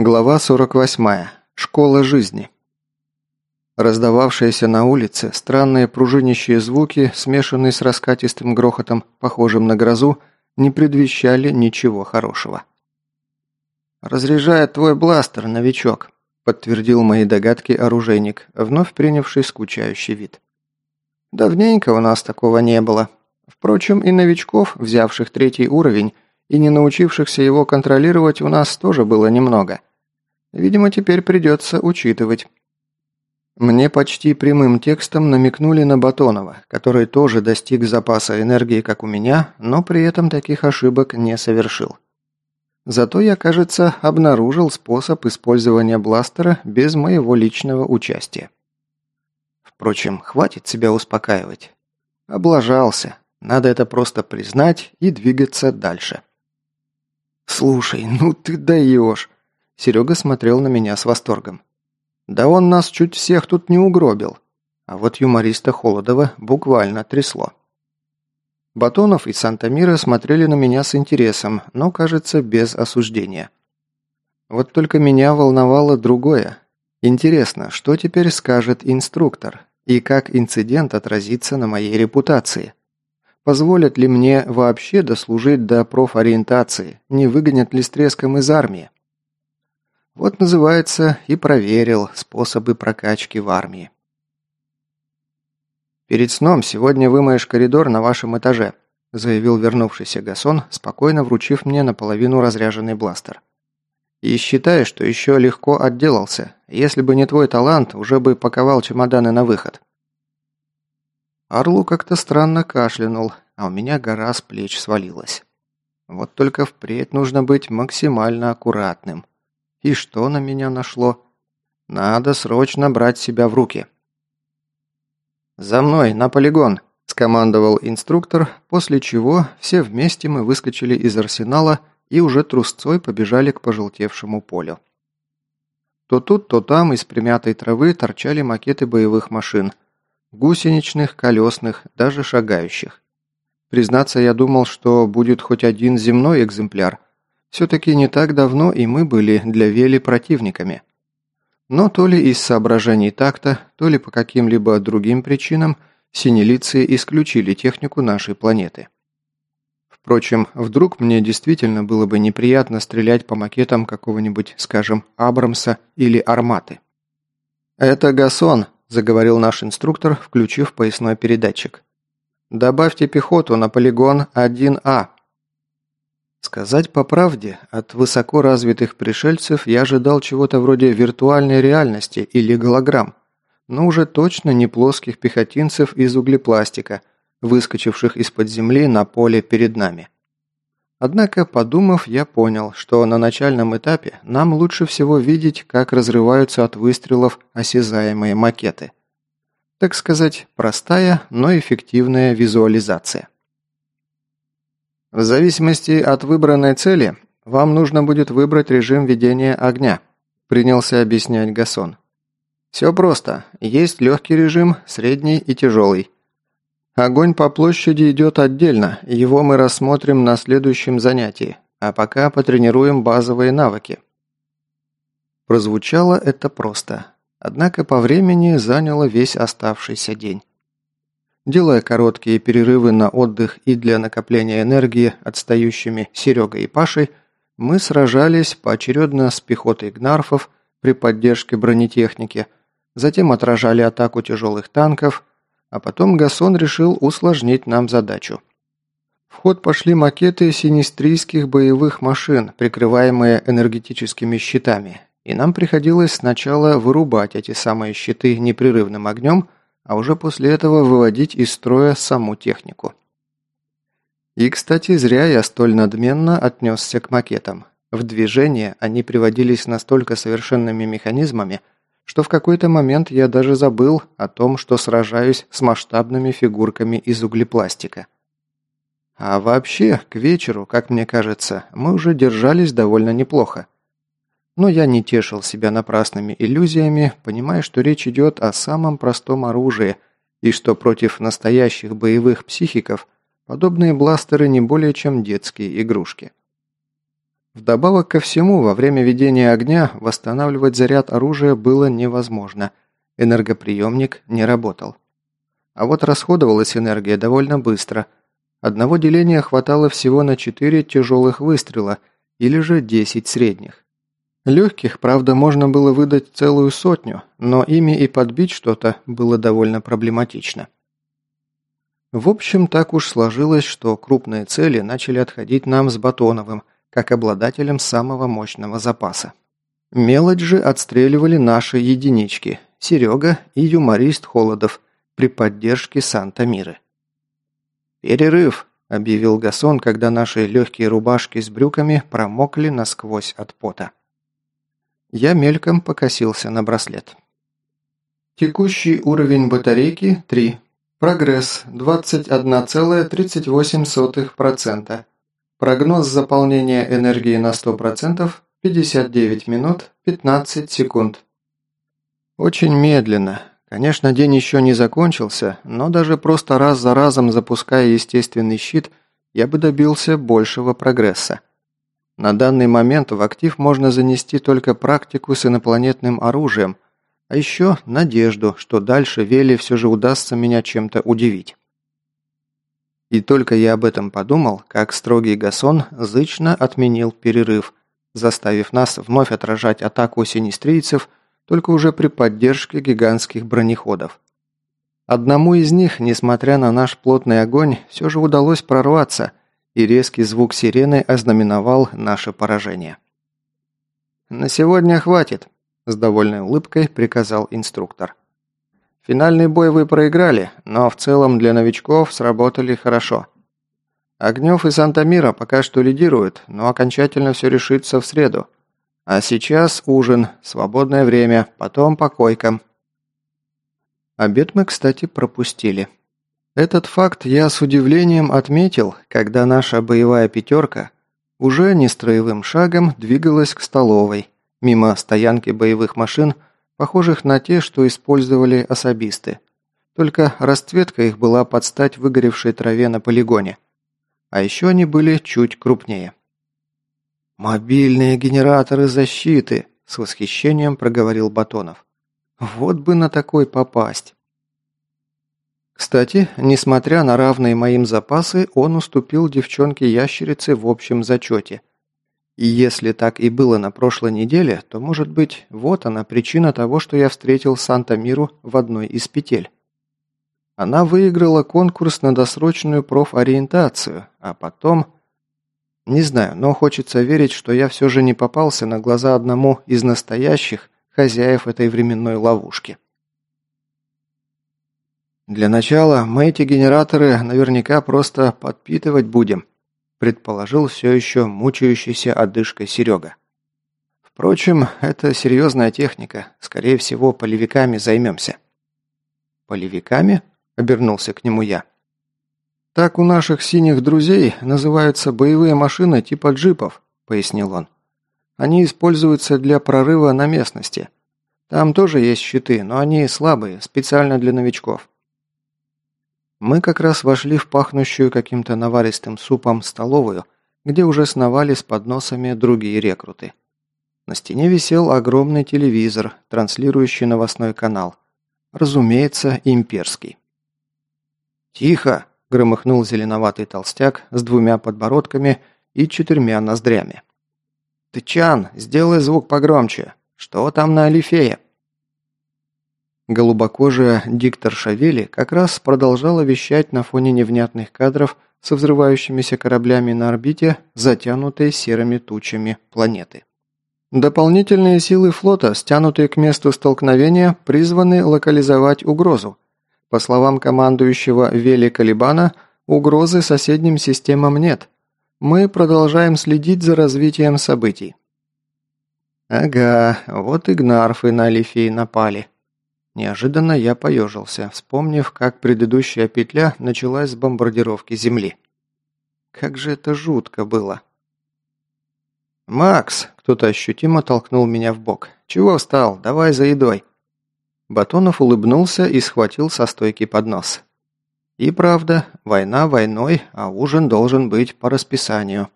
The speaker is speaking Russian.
Глава 48. Школа жизни. Раздававшиеся на улице странные пружинящие звуки, смешанные с раскатистым грохотом, похожим на грозу, не предвещали ничего хорошего. «Разряжает твой бластер, новичок», – подтвердил мои догадки оружейник, вновь принявший скучающий вид. «Давненько у нас такого не было. Впрочем, и новичков, взявших третий уровень и не научившихся его контролировать, у нас тоже было немного». Видимо, теперь придется учитывать. Мне почти прямым текстом намекнули на Батонова, который тоже достиг запаса энергии, как у меня, но при этом таких ошибок не совершил. Зато я, кажется, обнаружил способ использования бластера без моего личного участия. Впрочем, хватит себя успокаивать. Облажался. Надо это просто признать и двигаться дальше. «Слушай, ну ты даешь!» Серега смотрел на меня с восторгом. «Да он нас чуть всех тут не угробил». А вот юмориста Холодова буквально трясло. Батонов и Сантамира смотрели на меня с интересом, но, кажется, без осуждения. Вот только меня волновало другое. Интересно, что теперь скажет инструктор и как инцидент отразится на моей репутации? Позволят ли мне вообще дослужить до профориентации? Не выгонят ли с треском из армии? Вот называется и проверил способы прокачки в армии. «Перед сном сегодня вымоешь коридор на вашем этаже», заявил вернувшийся Гасон, спокойно вручив мне наполовину разряженный бластер. «И считай, что еще легко отделался. Если бы не твой талант, уже бы паковал чемоданы на выход». Орлу как-то странно кашлянул, а у меня гора с плеч свалилась. Вот только впредь нужно быть максимально аккуратным. И что на меня нашло? Надо срочно брать себя в руки. «За мной, на полигон!» – скомандовал инструктор, после чего все вместе мы выскочили из арсенала и уже трусцой побежали к пожелтевшему полю. То тут, то там из примятой травы торчали макеты боевых машин. Гусеничных, колесных, даже шагающих. Признаться, я думал, что будет хоть один земной экземпляр – все-таки не так давно и мы были для Вели противниками. Но то ли из соображений такта, то ли по каким-либо другим причинам синелиции исключили технику нашей планеты. Впрочем, вдруг мне действительно было бы неприятно стрелять по макетам какого-нибудь, скажем, Абрамса или Арматы. «Это Гасон», – заговорил наш инструктор, включив поясной передатчик. «Добавьте пехоту на полигон 1А». Сказать по правде, от высоко развитых пришельцев я ожидал чего-то вроде виртуальной реальности или голограмм, но уже точно не плоских пехотинцев из углепластика, выскочивших из-под земли на поле перед нами. Однако, подумав, я понял, что на начальном этапе нам лучше всего видеть, как разрываются от выстрелов осязаемые макеты. Так сказать, простая, но эффективная визуализация. В зависимости от выбранной цели, вам нужно будет выбрать режим ведения огня», – принялся объяснять Гасон. «Все просто. Есть легкий режим, средний и тяжелый. Огонь по площади идет отдельно, его мы рассмотрим на следующем занятии, а пока потренируем базовые навыки». Прозвучало это просто, однако по времени заняло весь оставшийся день. Делая короткие перерывы на отдых и для накопления энергии отстающими Серегой и Пашей, мы сражались поочередно с пехотой гнарфов при поддержке бронетехники, затем отражали атаку тяжелых танков, а потом Гасон решил усложнить нам задачу. В ход пошли макеты синистрийских боевых машин, прикрываемые энергетическими щитами, и нам приходилось сначала вырубать эти самые щиты непрерывным огнем, а уже после этого выводить из строя саму технику. И, кстати, зря я столь надменно отнесся к макетам. В движение они приводились настолько совершенными механизмами, что в какой-то момент я даже забыл о том, что сражаюсь с масштабными фигурками из углепластика. А вообще, к вечеру, как мне кажется, мы уже держались довольно неплохо. Но я не тешил себя напрасными иллюзиями, понимая, что речь идет о самом простом оружии, и что против настоящих боевых психиков подобные бластеры не более чем детские игрушки. Вдобавок ко всему, во время ведения огня восстанавливать заряд оружия было невозможно. Энергоприемник не работал. А вот расходовалась энергия довольно быстро. Одного деления хватало всего на 4 тяжелых выстрела или же 10 средних. Легких, правда, можно было выдать целую сотню, но ими и подбить что-то было довольно проблематично. В общем, так уж сложилось, что крупные цели начали отходить нам с Батоновым, как обладателем самого мощного запаса. Мелочь же отстреливали наши единички – Серега и юморист Холодов при поддержке Санта-Миры. «Перерыв!» – объявил Гасон, когда наши легкие рубашки с брюками промокли насквозь от пота. Я мельком покосился на браслет. Текущий уровень батарейки – 3. Прогресс – 21,38%. Прогноз заполнения энергии на 100% – 59 минут 15 секунд. Очень медленно. Конечно, день еще не закончился, но даже просто раз за разом запуская естественный щит, я бы добился большего прогресса. На данный момент в актив можно занести только практику с инопланетным оружием, а еще надежду, что дальше Вели все же удастся меня чем-то удивить. И только я об этом подумал, как строгий Гасон зычно отменил перерыв, заставив нас вновь отражать атаку синистрийцев, только уже при поддержке гигантских бронеходов. Одному из них, несмотря на наш плотный огонь, все же удалось прорваться, и резкий звук сирены ознаменовал наше поражение. «На сегодня хватит», – с довольной улыбкой приказал инструктор. «Финальный бой вы проиграли, но в целом для новичков сработали хорошо. Огнев и Санта-Мира пока что лидируют, но окончательно все решится в среду. А сейчас ужин, свободное время, потом по койкам». Обед мы, кстати, пропустили. Этот факт я с удивлением отметил, когда наша боевая пятерка уже не строевым шагом двигалась к столовой, мимо стоянки боевых машин, похожих на те, что использовали особисты. Только расцветка их была под стать выгоревшей траве на полигоне. А еще они были чуть крупнее. «Мобильные генераторы защиты!» – с восхищением проговорил Батонов. «Вот бы на такой попасть!» Кстати, несмотря на равные моим запасы, он уступил девчонке-ящерице в общем зачете. И если так и было на прошлой неделе, то, может быть, вот она причина того, что я встретил Санта-Миру в одной из петель. Она выиграла конкурс на досрочную профориентацию, а потом... Не знаю, но хочется верить, что я все же не попался на глаза одному из настоящих хозяев этой временной ловушки. «Для начала мы эти генераторы наверняка просто подпитывать будем», предположил все еще мучающийся одышкой Серега. «Впрочем, это серьезная техника. Скорее всего, полевиками займемся». «Полевиками?» – обернулся к нему я. «Так у наших синих друзей называются боевые машины типа джипов», – пояснил он. «Они используются для прорыва на местности. Там тоже есть щиты, но они слабые, специально для новичков. Мы как раз вошли в пахнущую каким-то наваристым супом столовую, где уже сновали с подносами другие рекруты. На стене висел огромный телевизор, транслирующий новостной канал. Разумеется, имперский. «Тихо!» – громыхнул зеленоватый толстяк с двумя подбородками и четырьмя ноздрями. «Тычан, сделай звук погромче! Что там на Алифее?» Голубокожая диктор Шавели как раз продолжала вещать на фоне невнятных кадров со взрывающимися кораблями на орбите, затянутой серыми тучами планеты. Дополнительные силы флота, стянутые к месту столкновения, призваны локализовать угрозу. По словам командующего Вели Калибана, угрозы соседним системам нет. Мы продолжаем следить за развитием событий. Ага, вот и гнарфы на Алифей напали. Неожиданно я поежился, вспомнив, как предыдущая петля началась с бомбардировки Земли. Как же это жутко было. «Макс!» – кто-то ощутимо толкнул меня в бок. «Чего встал? Давай за едой!» Батонов улыбнулся и схватил со стойки поднос. И правда, война войной, а ужин должен быть по расписанию.